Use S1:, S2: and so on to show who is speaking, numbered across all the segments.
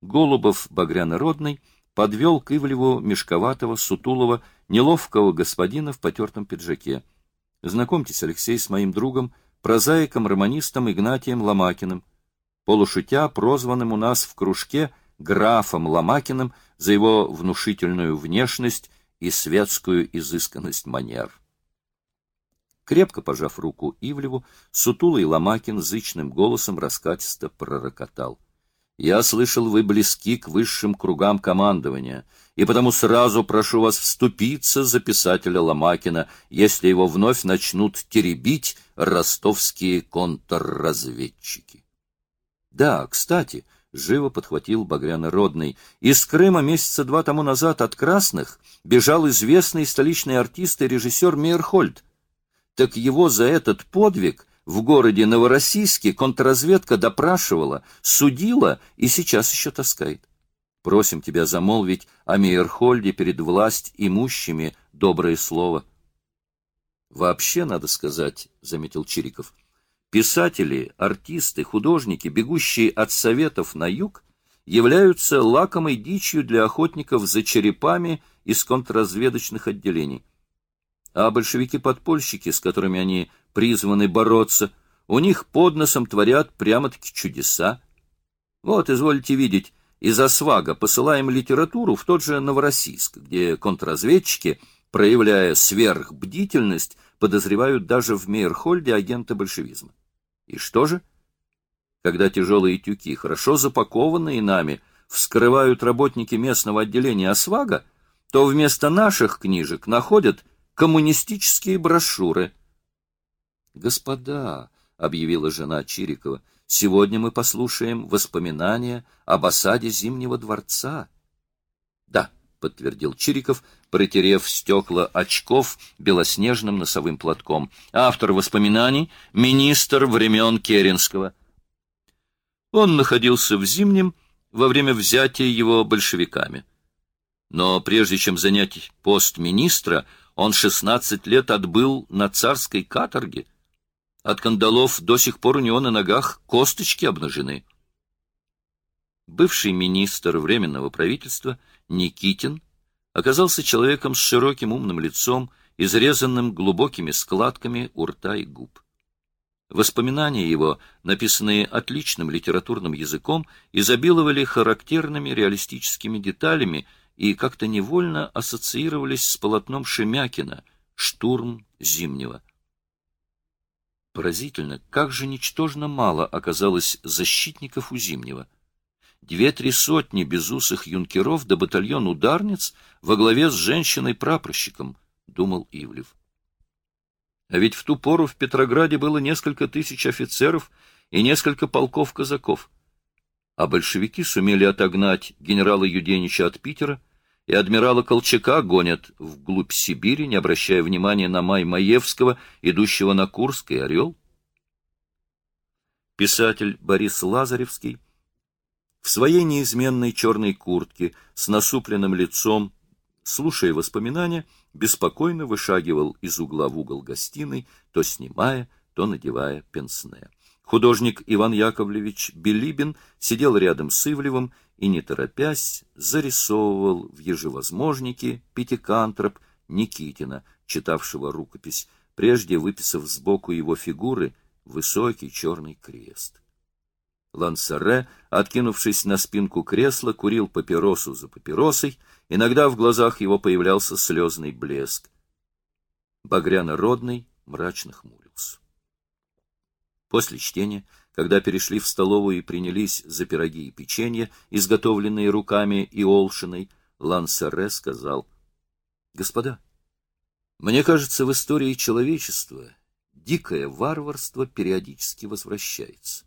S1: Голубов Багрянородный подвел к Ивлеву мешковатого, сутулого, неловкого господина в потертом пиджаке. Знакомьтесь, Алексей, с моим другом, прозаиком-романистом Игнатием Ломакиным, полушутя, прозванным у нас в кружке графом Ломакиным за его внушительную внешность и светскую изысканность манер. Крепко пожав руку Ивлеву, сутулый Ломакин зычным голосом раскатисто пророкотал — я слышал, вы близки к высшим кругам командования, и потому сразу прошу вас вступиться за писателя Ломакина, если его вновь начнут теребить ростовские контрразведчики. Да, кстати, живо подхватил Багрянородный, из Крыма месяца два тому назад от красных бежал известный столичный артист и режиссер Мейерхольд. Так его за этот подвиг в городе Новороссийске контрразведка допрашивала, судила и сейчас еще таскает. Просим тебя замолвить о Мейерхольде перед власть имущими доброе слово. Вообще, надо сказать, — заметил Чириков, — писатели, артисты, художники, бегущие от советов на юг, являются лакомой дичью для охотников за черепами из контрразведочных отделений. А большевики-подпольщики, с которыми они призваны бороться, у них под носом творят прямо-таки чудеса. Вот, извольте видеть, из Освага посылаем литературу в тот же Новороссийск, где контрразведчики, проявляя сверхбдительность, подозревают даже в Мейерхольде агента большевизма. И что же? Когда тяжелые тюки, хорошо запакованные нами, вскрывают работники местного отделения Освага, то вместо наших книжек находят коммунистические брошюры. «Господа», — объявила жена Чирикова, — «сегодня мы послушаем воспоминания об осаде Зимнего дворца». «Да», — подтвердил Чириков, протерев стекла очков белоснежным носовым платком. «Автор воспоминаний — министр времен Керенского». Он находился в Зимнем во время взятия его большевиками. Но прежде чем занять пост министра, он шестнадцать лет отбыл на царской каторге. От кандалов до сих пор у него на ногах косточки обнажены. Бывший министр Временного правительства Никитин оказался человеком с широким умным лицом, изрезанным глубокими складками у рта и губ. Воспоминания его, написанные отличным литературным языком, изобиловали характерными реалистическими деталями — и как-то невольно ассоциировались с полотном Шемякина «Штурм Зимнего». Поразительно, как же ничтожно мало оказалось защитников у Зимнего. Две-три сотни безусых юнкеров да батальон ударниц во главе с женщиной-прапорщиком, думал Ивлев. А ведь в ту пору в Петрограде было несколько тысяч офицеров и несколько полков казаков. А большевики сумели отогнать генерала Юденича от Питера, и адмирала Колчака гонят вглубь Сибири, не обращая внимания на май Маевского, идущего на Курск и Орел? Писатель Борис Лазаревский в своей неизменной черной куртке с насупленным лицом, слушая воспоминания, беспокойно вышагивал из угла в угол гостиной, то снимая, то надевая пенсне. Художник Иван Яковлевич Белибин сидел рядом с Ивлевым и, не торопясь, зарисовывал в ежевозможнике пятикантроп Никитина, читавшего рукопись, прежде выписав сбоку его фигуры высокий черный крест. Лансаре, откинувшись на спинку кресла, курил папиросу за папиросой, иногда в глазах его появлялся слезный блеск. Багряно-родный мрачно хмурился. После чтения когда перешли в столовую и принялись за пироги и печенье, изготовленные руками и Олшиной, Лансере сказал, «Господа, мне кажется, в истории человечества дикое варварство периодически возвращается.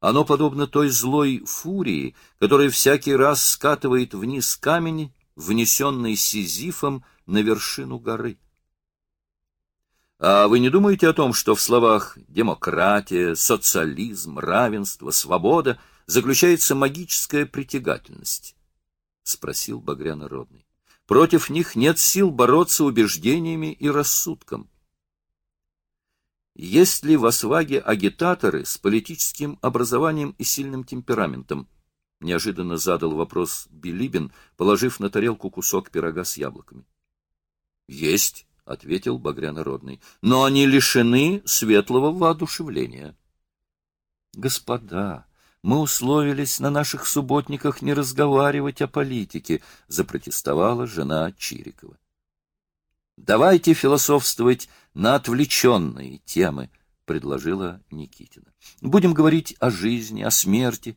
S1: Оно подобно той злой фурии, которая всякий раз скатывает вниз камень, внесенный Сизифом на вершину горы. А вы не думаете о том, что в словах «демократия», «социализм», «равенство», «свобода» заключается магическая притягательность? — спросил Багрянородный. Против них нет сил бороться убеждениями и рассудком. Есть ли в Осваге агитаторы с политическим образованием и сильным темпераментом? неожиданно задал вопрос Билибин, положив на тарелку кусок пирога с яблоками. Есть, ответил Багрянородный, но они лишены светлого воодушевления. Господа, мы условились на наших субботниках не разговаривать о политике, запротестовала жена Чирикова. Давайте философствовать на отвлеченные темы, предложила Никитина. Будем говорить о жизни, о смерти.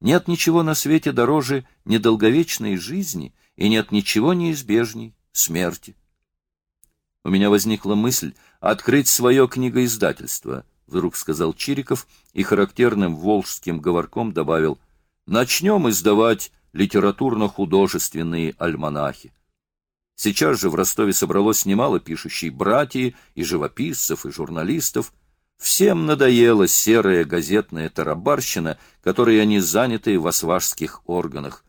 S1: Нет ничего на свете дороже недолговечной жизни, и нет ничего неизбежней смерти. У меня возникла мысль открыть свое книгоиздательство, вдруг сказал Чириков и характерным волжским говорком добавил: начнем издавать литературно-художественные альманахи. Сейчас же в Ростове собралось немало пишущей братьев и живописцев, и журналистов. Всем надоела серая газетная тарабарщина, которой они заняты в осважских органах.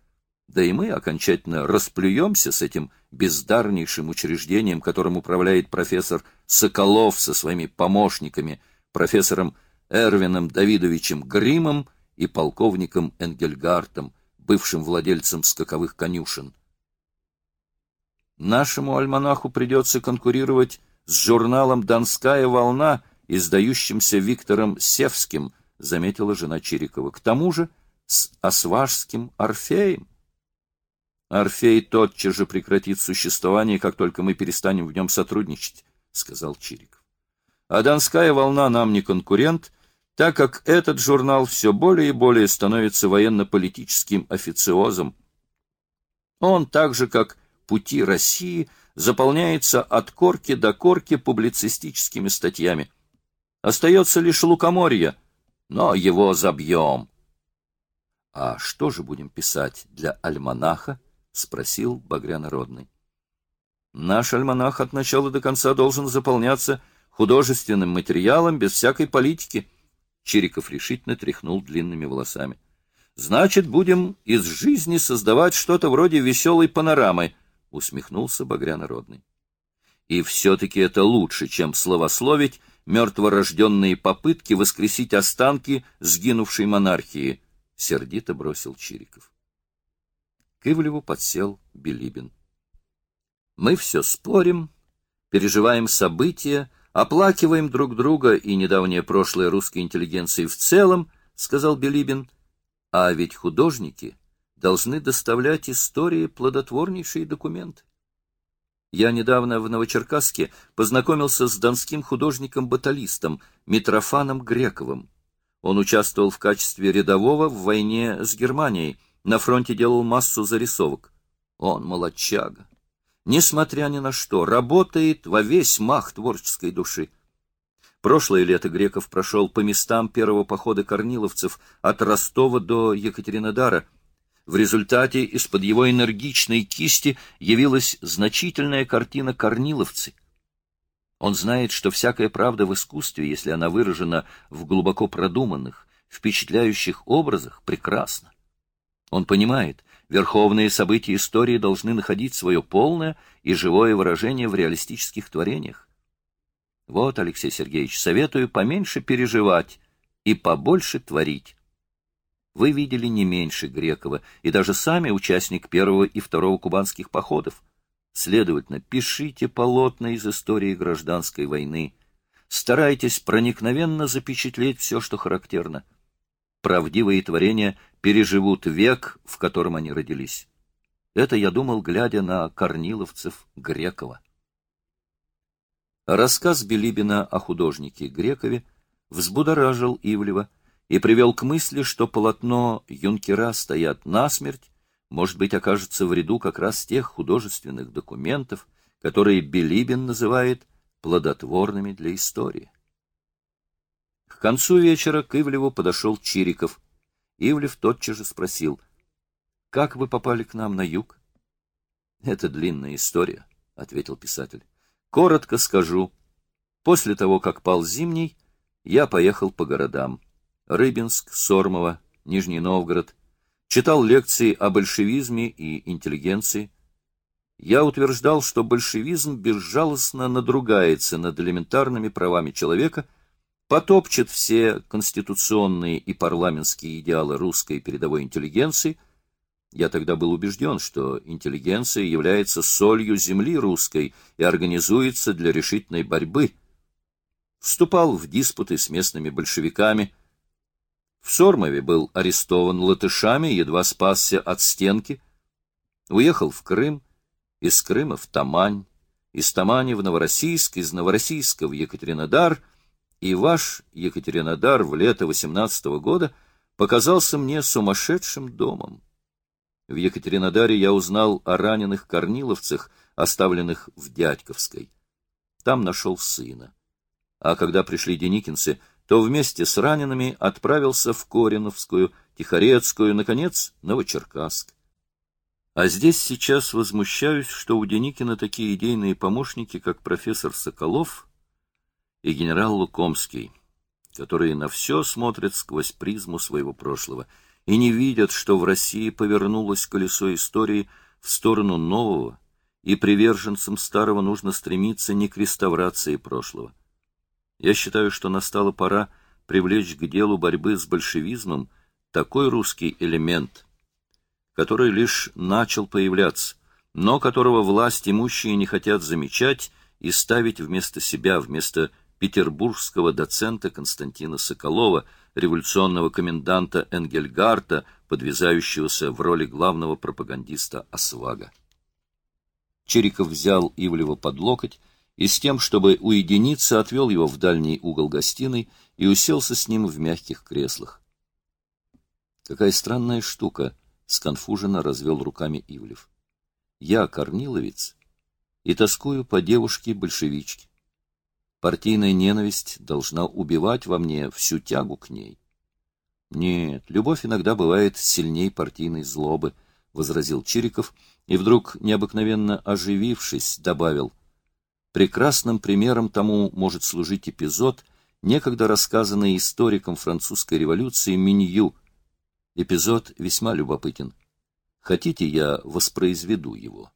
S1: Да и мы окончательно расплюемся с этим бездарнейшим учреждением, которым управляет профессор Соколов со своими помощниками, профессором Эрвином Давидовичем Гримом и полковником Энгельгартом, бывшим владельцем скаковых конюшен. Нашему альманаху придется конкурировать с журналом «Донская волна», издающимся Виктором Севским, заметила жена Чирикова. К тому же с осважским Орфеем. Орфей тотчас же прекратит существование, как только мы перестанем в нем сотрудничать, сказал Чириков. А Донская волна нам не конкурент, так как этот журнал все более и более становится военно-политическим официозом. Он так же, как пути России заполняется от корки до корки публицистическими статьями. Остается лишь лукоморье, но его забьем. — А что же будем писать для альманаха? — спросил Багрянородный. — Наш альманах от начала до конца должен заполняться художественным материалом без всякой политики. Чириков решительно тряхнул длинными волосами. — Значит, будем из жизни создавать что-то вроде веселой панорамы —— усмехнулся Багрянородный. И все-таки это лучше, чем словословить мертворожденные попытки воскресить останки сгинувшей монархии, — сердито бросил Чириков. Ивлеву подсел Билибин. Мы все спорим, переживаем события, оплакиваем друг друга и недавнее прошлое русской интеллигенции в целом, — сказал Билибин, — а ведь художники должны доставлять истории плодотворнейшие документы. Я недавно в Новочеркасске познакомился с донским художником-баталистом Митрофаном Грековым. Он участвовал в качестве рядового в войне с Германией, на фронте делал массу зарисовок. Он молодчага. Несмотря ни на что, работает во весь мах творческой души. Прошлое лето Греков прошел по местам первого похода корниловцев от Ростова до Екатеринодара — в результате из-под его энергичной кисти явилась значительная картина «Корниловцы». Он знает, что всякая правда в искусстве, если она выражена в глубоко продуманных, впечатляющих образах, прекрасна. Он понимает, верховные события истории должны находить свое полное и живое выражение в реалистических творениях. Вот, Алексей Сергеевич, советую поменьше переживать и побольше творить вы видели не меньше Грекова и даже сами участник первого и второго кубанских походов. Следовательно, пишите полотна из истории гражданской войны. Старайтесь проникновенно запечатлеть все, что характерно. Правдивые творения переживут век, в котором они родились. Это я думал, глядя на корниловцев Грекова. Рассказ Билибина о художнике Грекове взбудоражил Ивлева, и привел к мысли, что полотно юнкера стоят насмерть, может быть, окажется в ряду как раз тех художественных документов, которые Билибин называет плодотворными для истории. К концу вечера к Ивлеву подошел Чириков. Ивлев тотчас же спросил, «Как вы попали к нам на юг?» «Это длинная история», — ответил писатель. «Коротко скажу. После того, как пал Зимний, я поехал по городам. Рыбинск, Сормово, Нижний Новгород, читал лекции о большевизме и интеллигенции. Я утверждал, что большевизм безжалостно надругается над элементарными правами человека потопчет все конституционные и парламентские идеалы русской передовой интеллигенции. Я тогда был убежден, что интеллигенция является солью земли русской и организуется для решительной борьбы. Вступал в диспуты с местными большевиками. В Сормове был арестован латышами, едва спасся от стенки. Уехал в Крым, из Крыма в Тамань, из Тамани в Новороссийск, из Новороссийска в Екатеринодар — и ваш Екатеринодар в лето восемнадцатого года показался мне сумасшедшим домом. В Екатеринодаре я узнал о раненых корниловцах, оставленных в Дядьковской. Там нашел сына. А когда пришли деникинцы, то вместе с ранеными отправился в Кореновскую, Тихорецкую, наконец, Новочеркасск. А здесь сейчас возмущаюсь, что у Деникина такие идейные помощники, как профессор Соколов и генерал Лукомский, которые на все смотрят сквозь призму своего прошлого и не видят, что в России повернулось колесо истории в сторону нового, и приверженцам старого нужно стремиться не к реставрации прошлого. Я считаю, что настала пора привлечь к делу борьбы с большевизмом такой русский элемент, который лишь начал появляться, но которого власть имущие не хотят замечать и ставить вместо себя, вместо петербургского доцента Константина Соколова, революционного коменданта Энгельгарта, подвязающегося в роли главного пропагандиста Освага. Чериков взял Ивлева под локоть и с тем, чтобы уединиться, отвел его в дальний угол гостиной и уселся с ним в мягких креслах. «Какая странная штука!» — сконфуженно развел руками Ивлев. «Я корниловец и тоскую по девушке-большевичке. Партийная ненависть должна убивать во мне всю тягу к ней. Нет, любовь иногда бывает сильней партийной злобы, — возразил Чириков, и вдруг, необыкновенно оживившись, добавил. Прекрасным примером тому может служить эпизод, некогда рассказанный историком французской революции Минью. Эпизод весьма любопытен. Хотите, я воспроизведу его?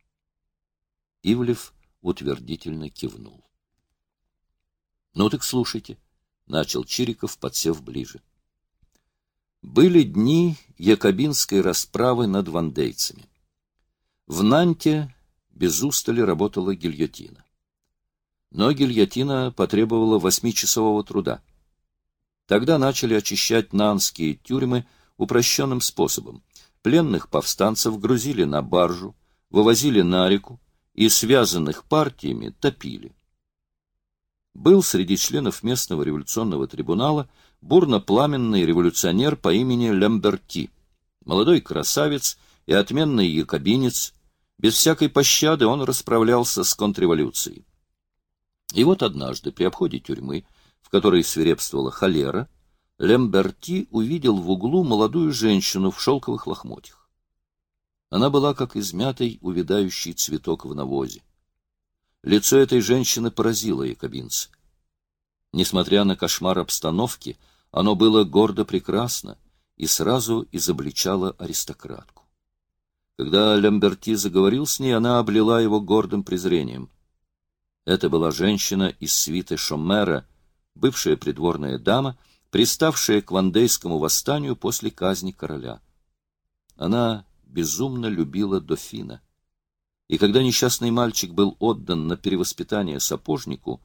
S1: Ивлев утвердительно кивнул. — Ну так слушайте, — начал Чириков, подсев ближе. Были дни якобинской расправы над вандейцами. В Нанте без устали работала гильотина. Но гильотина потребовала восьмичасового труда. Тогда начали очищать нанские тюрьмы упрощенным способом. Пленных повстанцев грузили на баржу, вывозили на реку и связанных партиями топили был среди членов местного революционного трибунала бурно-пламенный революционер по имени Лемберти, молодой красавец и отменный якобинец, без всякой пощады он расправлялся с контрреволюцией. И вот однажды при обходе тюрьмы, в которой свирепствовала холера, Лемберти увидел в углу молодую женщину в шелковых лохмотьях. Она была как измятый увядающий цветок в навозе. Лицо этой женщины поразило якобинца. Несмотря на кошмар обстановки, оно было гордо прекрасно и сразу изобличало аристократку. Когда Лемберти заговорил с ней, она облила его гордым презрением. Это была женщина из свиты Шоммера, бывшая придворная дама, приставшая к вандейскому восстанию после казни короля. Она безумно любила дофина и когда несчастный мальчик был отдан на перевоспитание сапожнику,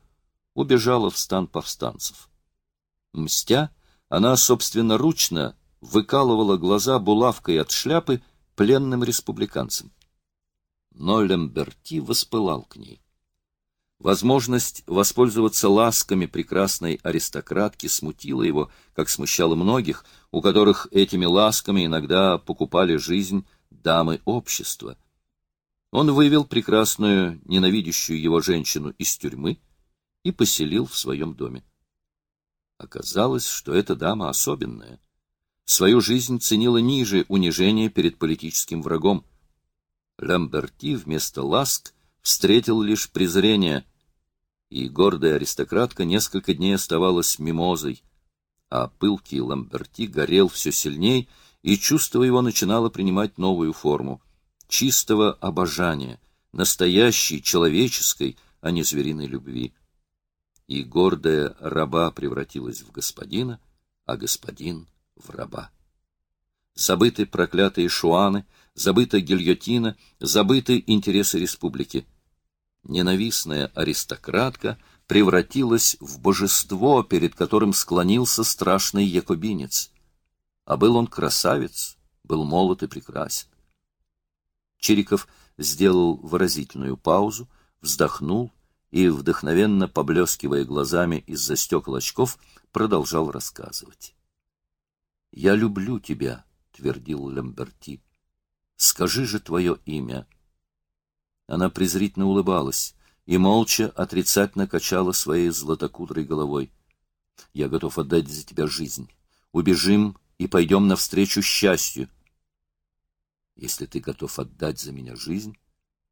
S1: убежала в стан повстанцев. Мстя, она собственноручно выкалывала глаза булавкой от шляпы пленным республиканцам. Но Лемберти воспылал к ней. Возможность воспользоваться ласками прекрасной аристократки смутила его, как смущало многих, у которых этими ласками иногда покупали жизнь дамы общества — он вывел прекрасную, ненавидящую его женщину из тюрьмы и поселил в своем доме. Оказалось, что эта дама особенная. Свою жизнь ценила ниже унижения перед политическим врагом. Ламберти вместо ласк встретил лишь презрение, и гордая аристократка несколько дней оставалась мимозой, а пылкий Ламберти горел все сильней, и чувство его начинало принимать новую форму чистого обожания, настоящей человеческой, а не звериной любви. и гордая раба превратилась в господина, а господин — в раба. Забыты проклятые шуаны, забыта гильотина, забыты интересы республики. Ненавистная аристократка превратилась в божество, перед которым склонился страшный якобинец. А был он красавец, был молод и прекрасен. Чириков сделал выразительную паузу, вздохнул и, вдохновенно поблескивая глазами из-за стекол очков, продолжал рассказывать. «Я люблю тебя», — твердил Лемберти. «Скажи же твое имя». Она презрительно улыбалась и молча отрицательно качала своей златокудрой головой. «Я готов отдать за тебя жизнь. Убежим и пойдем навстречу счастью. Если ты готов отдать за меня жизнь,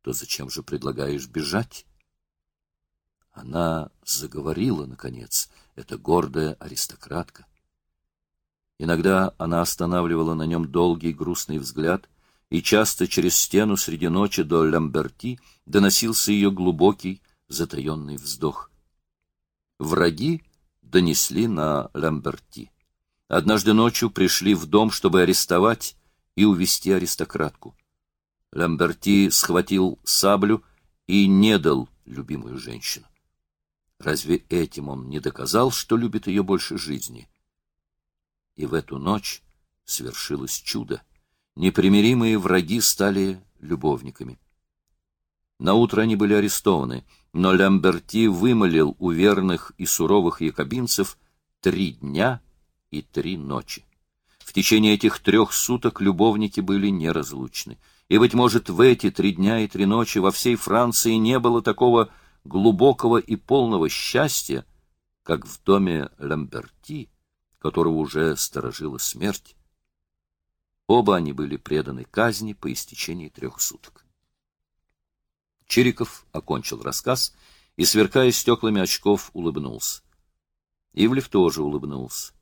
S1: то зачем же предлагаешь бежать? Она заговорила, наконец, эта гордая аристократка. Иногда она останавливала на нем долгий грустный взгляд, и часто через стену среди ночи до Ламберти доносился ее глубокий, затаенный вздох. Враги донесли на Ламберти. Однажды ночью пришли в дом, чтобы арестовать и увести аристократку. Ламберти схватил саблю и не дал любимую женщину. Разве этим он не доказал, что любит ее больше жизни? И в эту ночь свершилось чудо. Непримиримые враги стали любовниками. Наутро они были арестованы, но Ламберти вымолил у верных и суровых якобинцев три дня и три ночи. В течение этих трех суток любовники были неразлучны. И, быть может, в эти три дня и три ночи во всей Франции не было такого глубокого и полного счастья, как в доме Ламберти, которого уже сторожила смерть. Оба они были преданы казни по истечении трех суток. Чириков окончил рассказ и, сверкая стеклами очков, улыбнулся. Ивлев тоже улыбнулся.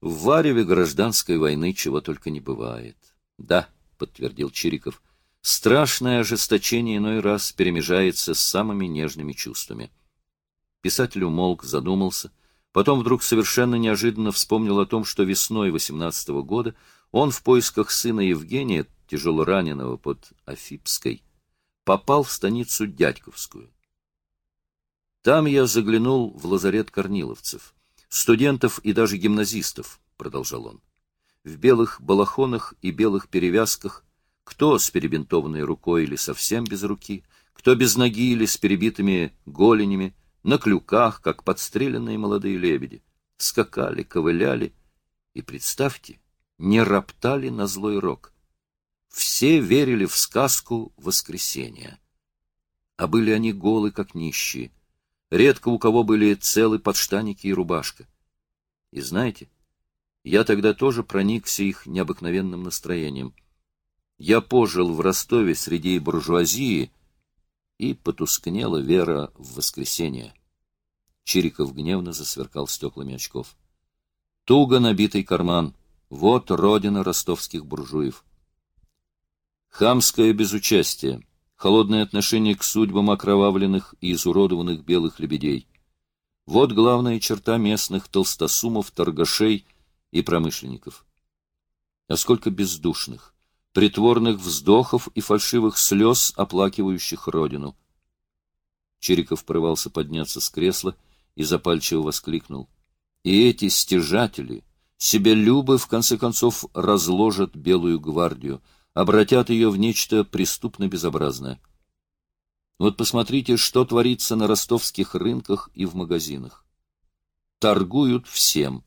S1: В Вареве гражданской войны чего только не бывает. Да, подтвердил Чириков, страшное ожесточение иной раз перемежается с самыми нежными чувствами. Писатель умолк, задумался, потом вдруг совершенно неожиданно вспомнил о том, что весной 18 -го года он в поисках сына Евгения, тяжело раненого под Афипской, попал в станицу Дядьковскую. Там я заглянул в лазарет корниловцев студентов и даже гимназистов, — продолжал он. В белых балахонах и белых перевязках, кто с перебинтованной рукой или совсем без руки, кто без ноги или с перебитыми голенями, на клюках, как подстреленные молодые лебеди, скакали, ковыляли и, представьте, не роптали на злой рок. Все верили в сказку воскресения. А были они голы, как нищие, Редко у кого были целы подштаники и рубашка. И знаете, я тогда тоже проникся их необыкновенным настроением. Я пожил в Ростове среди буржуазии, и потускнела вера в воскресенье. Чириков гневно засверкал стеклами очков. Туго набитый карман. Вот родина ростовских буржуев. Хамское безучастие холодное отношение к судьбам окровавленных и изуродованных белых лебедей. Вот главная черта местных толстосумов, торгашей и промышленников. А сколько бездушных, притворных вздохов и фальшивых слез, оплакивающих родину. Чериков порывался подняться с кресла и запальчиво воскликнул. И эти стяжатели, себялюбы, в конце концов, разложат белую гвардию — обратят ее в нечто преступно безобразное. Вот посмотрите, что творится на ростовских рынках и в магазинах. Торгуют всем,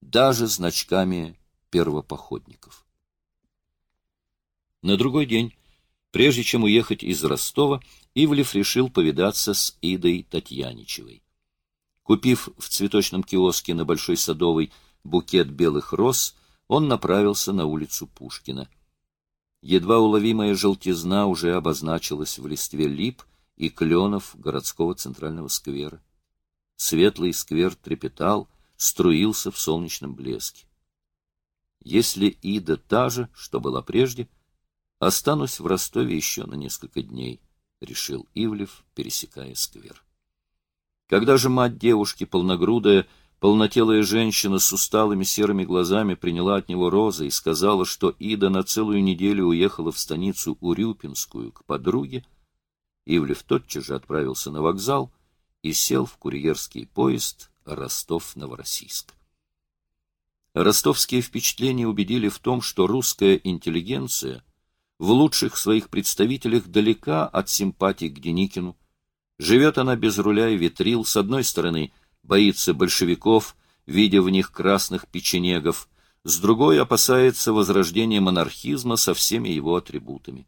S1: даже значками первопоходников. На другой день, прежде чем уехать из Ростова, Ивлев решил повидаться с Идой Татьяничевой. Купив в цветочном киоске на Большой Садовой букет белых роз, он направился на улицу Пушкина. Едва уловимая желтизна уже обозначилась в листве лип и кленов городского центрального сквера. Светлый сквер трепетал, струился в солнечном блеске. Если Ида та же, что была прежде, останусь в Ростове еще на несколько дней, — решил Ивлев, пересекая сквер. Когда же мать девушки, полногрудая, полнотелая женщина с усталыми серыми глазами приняла от него розы и сказала, что Ида на целую неделю уехала в станицу Урюпинскую к подруге, Ивлев тотчас же отправился на вокзал и сел в курьерский поезд Ростов-Новороссийск. Ростовские впечатления убедили в том, что русская интеллигенция в лучших своих представителях далека от симпатий к Деникину. Живет она без руля и ветрил, с одной стороны, боится большевиков, видя в них красных печенегов, с другой опасается возрождения монархизма со всеми его атрибутами.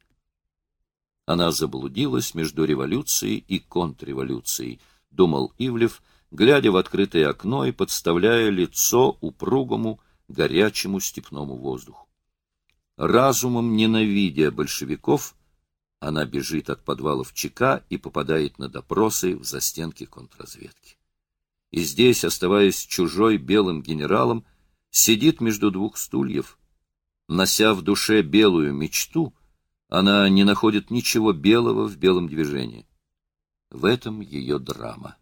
S1: Она заблудилась между революцией и контрреволюцией, думал Ивлев, глядя в открытое окно и подставляя лицо упругому, горячему степному воздуху. Разумом ненавидя большевиков, она бежит от подвалов ЧК и попадает на допросы в застенки контрразведки. И здесь, оставаясь чужой белым генералом, сидит между двух стульев, нося в душе белую мечту, она не находит ничего белого в белом движении. В этом ее драма.